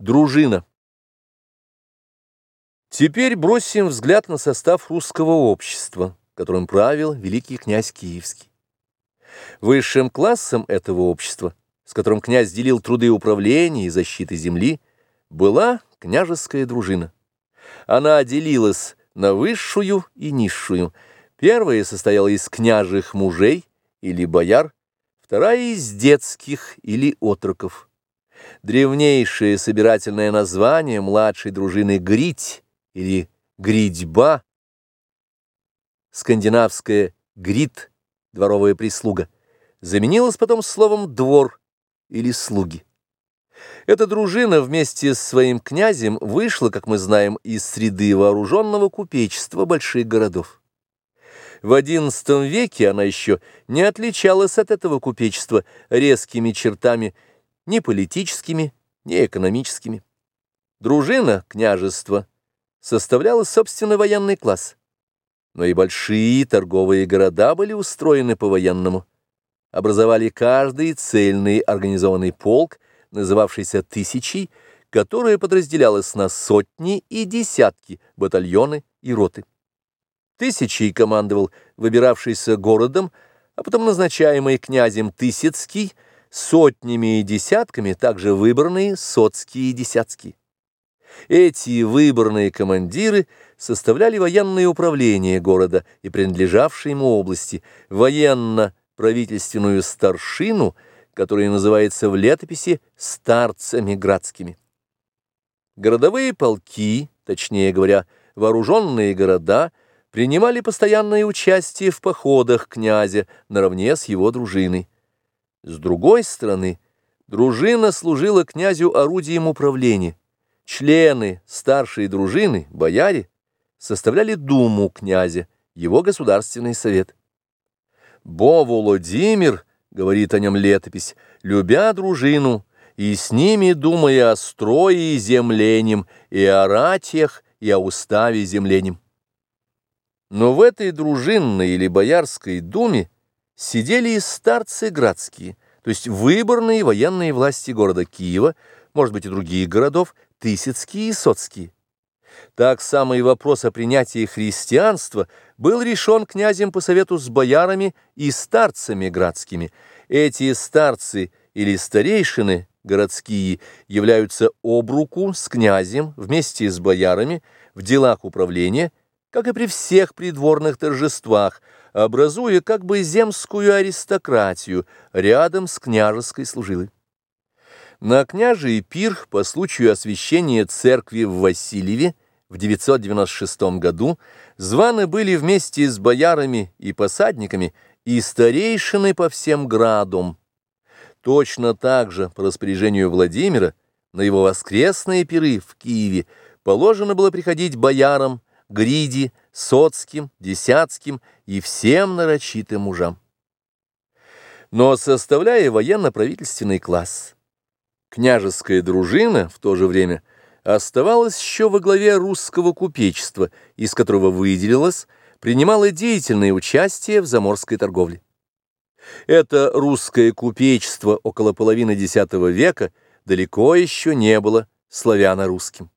Дружина. Теперь бросим взгляд на состав русского общества, которым правил великий князь Киевский. Высшим классом этого общества, с которым князь делил труды управления и защиты земли, была княжеская дружина. Она делилась на высшую и низшую. Первая состояла из княжих мужей или бояр, вторая из детских или отроков. Древнейшее собирательное название младшей дружины «грить» или «гридьба», скандинавское «грит» — дворовая прислуга, заменилось потом словом «двор» или «слуги». Эта дружина вместе с своим князем вышла, как мы знаем, из среды вооруженного купечества больших городов. В XI веке она еще не отличалась от этого купечества резкими чертами ни политическими, ни экономическими. Дружина княжества составляла собственно военный класс. Но и большие торговые города были устроены по-военному. Образовали каждый цельный организованный полк, называвшийся «тысячей», которая подразделялась на сотни и десятки, батальоны и роты. Тысячей командовал выбиравшийся городом, а потом назначаемый князем Тысяцкий, сотнями и десятками также выбранные соцкие и десятские. Эти выборные командиры составляли военное управление города и принадлежавшей ему области, военно-правительственную старшину, которая называется в летописи «старцами градскими». Городовые полки, точнее говоря, вооруженные города – принимали постоянное участие в походах князя наравне с его дружиной. С другой стороны, дружина служила князю орудием управления. Члены старшей дружины, бояре, составляли думу князя, его государственный совет. «Бо Владимир, — говорит о нем летопись, — любя дружину, и с ними думая о строе и земленем, и о ратьях, и о уставе земленем. Но в этой дружинной или боярской думе сидели и старцы градские, то есть выборные военные власти города Киева, может быть и других городов, Тысяцкие и Соцкие. Так самый вопрос о принятии христианства был решен князем по совету с боярами и старцами градскими. Эти старцы или старейшины городские являются об руку с князем вместе с боярами в делах управления – как и при всех придворных торжествах, образуя как бы земскую аристократию рядом с княжеской служилой. На княжий пир по случаю освящения церкви в Васильеве в 996 году званы были вместе с боярами и посадниками и старейшины по всем градам. Точно так же, по распоряжению Владимира, на его воскресные пиры в Киеве положено было приходить боярам, Гриди, Соцким, Десятским и всем нарочитым мужам. Но составляя военно-правительственный класс, княжеская дружина в то же время оставалась еще во главе русского купечества, из которого выделилась, принимала деятельное участие в заморской торговле. Это русское купечество около половины X века далеко еще не было славяно-русским.